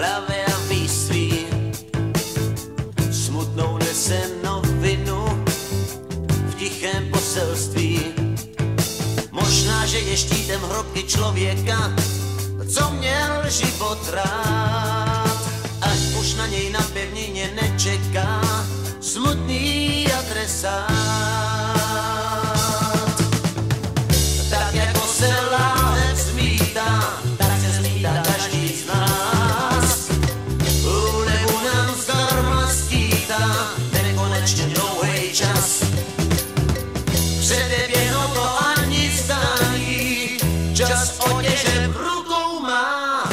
Plavé a výsví, smutnou nese novinu v tichém poselství. Možná, že je štítem hrobky člověka, co měl život rád. To ani zdání, čas otěže v rukou má.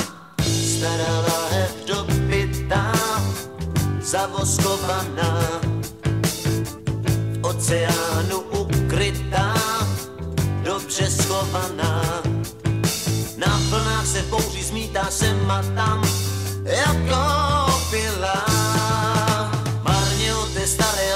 Stará láhev dopitá, zavoskovaná, v oceánu ukrytá, dobře schovaná. Na vlnách se v bouři zmítá sem a tam, jako pila. Marně o té staré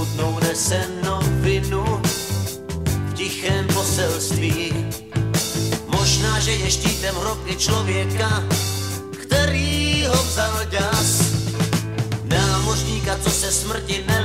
smutnou nese novinu v tichém poselství. Možná, že je štítem hrobky člověka, který ho vzal ďas. Námořníka, co se smrti nelek